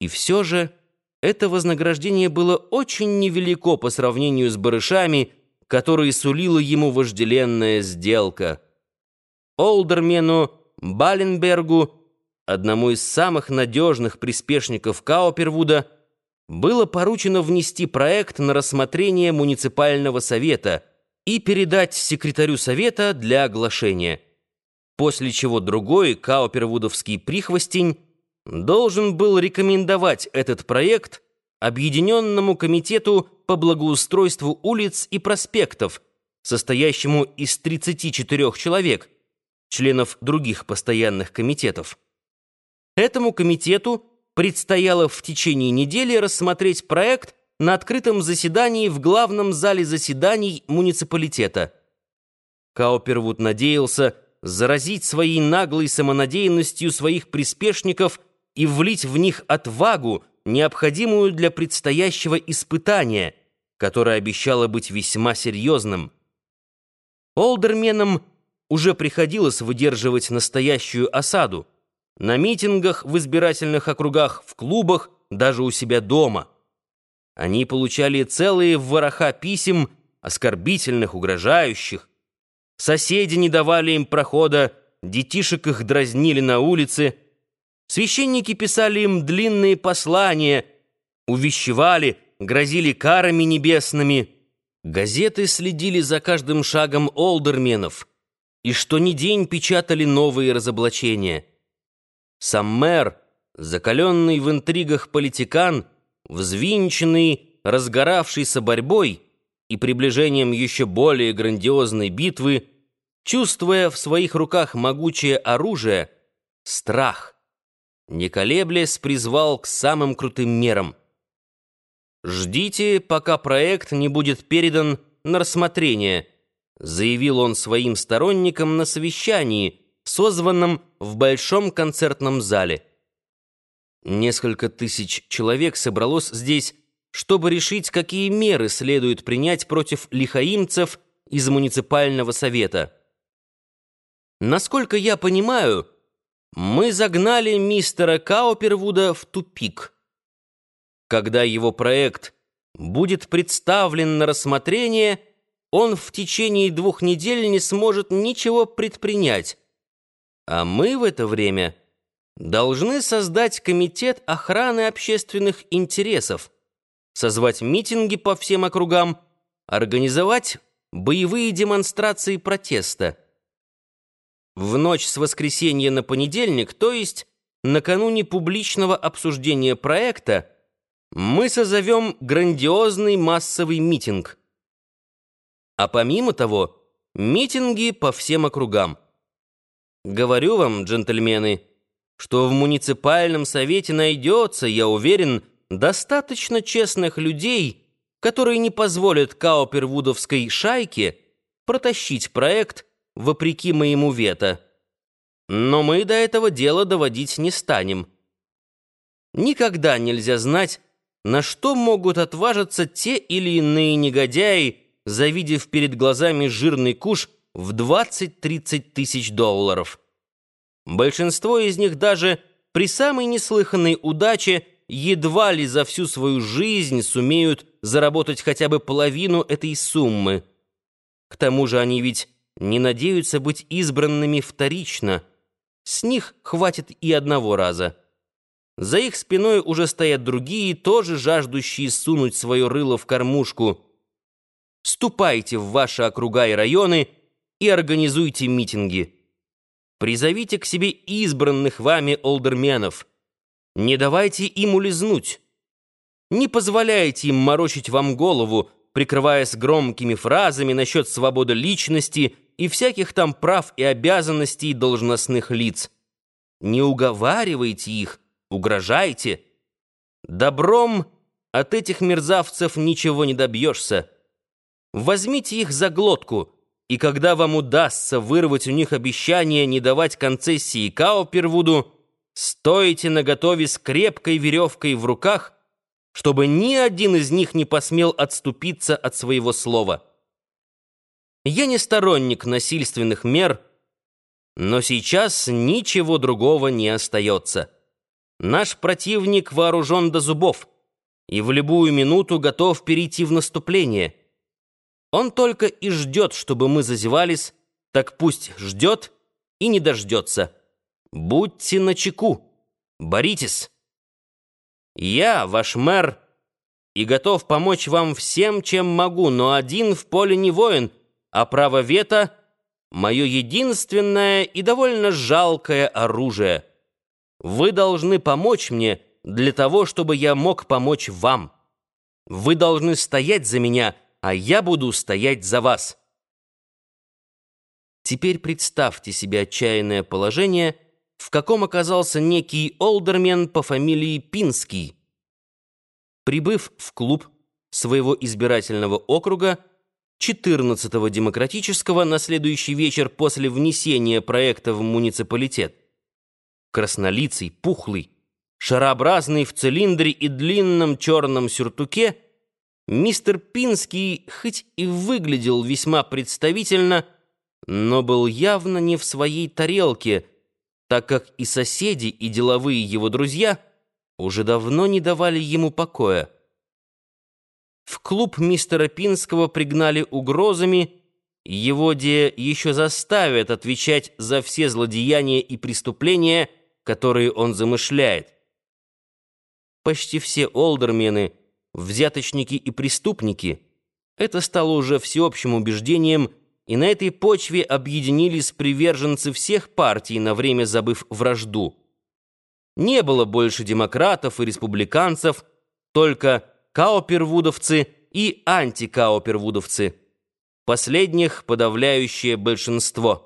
И все же это вознаграждение было очень невелико по сравнению с барышами, которые сулила ему вожделенная сделка. Олдермену Баленбергу, одному из самых надежных приспешников Каупервуда, было поручено внести проект на рассмотрение муниципального совета и передать секретарю совета для оглашения, после чего другой каупервудовский прихвостень должен был рекомендовать этот проект Объединенному комитету по благоустройству улиц и проспектов, состоящему из 34 человек, членов других постоянных комитетов. Этому комитету предстояло в течение недели рассмотреть проект на открытом заседании в главном зале заседаний муниципалитета. Каупервуд надеялся заразить своей наглой самонадеянностью своих приспешников и влить в них отвагу, необходимую для предстоящего испытания, которое обещало быть весьма серьезным. Олдерменам уже приходилось выдерживать настоящую осаду на митингах в избирательных округах, в клубах, даже у себя дома. Они получали целые вороха писем, оскорбительных, угрожающих. Соседи не давали им прохода, детишек их дразнили на улице — Священники писали им длинные послания, увещевали, грозили карами небесными. Газеты следили за каждым шагом олдерменов, и что ни день печатали новые разоблачения. Сам мэр, закаленный в интригах политикан, взвинченный, разгоравшийся борьбой и приближением еще более грандиозной битвы, чувствуя в своих руках могучее оружие, страх — не колеблясь, призвал к самым крутым мерам. «Ждите, пока проект не будет передан на рассмотрение», заявил он своим сторонникам на совещании, созванном в большом концертном зале. Несколько тысяч человек собралось здесь, чтобы решить, какие меры следует принять против лихаимцев из муниципального совета. Насколько я понимаю, мы загнали мистера Каупервуда в тупик. Когда его проект будет представлен на рассмотрение, он в течение двух недель не сможет ничего предпринять. А мы в это время должны создать комитет охраны общественных интересов, созвать митинги по всем округам, организовать боевые демонстрации протеста. В ночь с воскресенья на понедельник, то есть накануне публичного обсуждения проекта, мы созовем грандиозный массовый митинг. А помимо того, митинги по всем округам. Говорю вам, джентльмены, что в муниципальном совете найдется, я уверен, достаточно честных людей, которые не позволят Каупервудовской шайке протащить проект вопреки моему вето. Но мы до этого дела доводить не станем. Никогда нельзя знать, на что могут отважиться те или иные негодяи, завидев перед глазами жирный куш в 20-30 тысяч долларов. Большинство из них даже при самой неслыханной удаче едва ли за всю свою жизнь сумеют заработать хотя бы половину этой суммы. К тому же они ведь не надеются быть избранными вторично. С них хватит и одного раза. За их спиной уже стоят другие, тоже жаждущие сунуть свое рыло в кормушку. Ступайте в ваши округа и районы и организуйте митинги. Призовите к себе избранных вами олдерменов. Не давайте им улизнуть. Не позволяйте им морочить вам голову, прикрываясь громкими фразами насчет свободы личности и всяких там прав и обязанностей должностных лиц. Не уговаривайте их, угрожайте. Добром от этих мерзавцев ничего не добьешься. Возьмите их за глотку, и когда вам удастся вырвать у них обещание не давать концессии Каупервуду, стойте наготове с крепкой веревкой в руках, чтобы ни один из них не посмел отступиться от своего слова. Я не сторонник насильственных мер, но сейчас ничего другого не остается. Наш противник вооружен до зубов и в любую минуту готов перейти в наступление. Он только и ждет, чтобы мы зазевались, так пусть ждет и не дождется. Будьте начеку, боритесь. Я, ваш мэр, и готов помочь вам всем, чем могу, но один в поле не воин, а право вето — мое единственное и довольно жалкое оружие. Вы должны помочь мне для того, чтобы я мог помочь вам. Вы должны стоять за меня, а я буду стоять за вас. Теперь представьте себе отчаянное положение, в каком оказался некий олдермен по фамилии Пинский. Прибыв в клуб своего избирательного округа, 14-го демократического на следующий вечер после внесения проекта в муниципалитет, краснолицый, пухлый, шарообразный в цилиндре и длинном черном сюртуке, мистер Пинский хоть и выглядел весьма представительно, но был явно не в своей тарелке, так как и соседи, и деловые его друзья уже давно не давали ему покоя. В клуб мистера Пинского пригнали угрозами, его де еще заставят отвечать за все злодеяния и преступления, которые он замышляет. Почти все олдермены, взяточники и преступники, это стало уже всеобщим убеждением, и на этой почве объединились приверженцы всех партий, на время забыв вражду. Не было больше демократов и республиканцев, только каупервудовцы и антикаупервудовцы. Последних подавляющее большинство –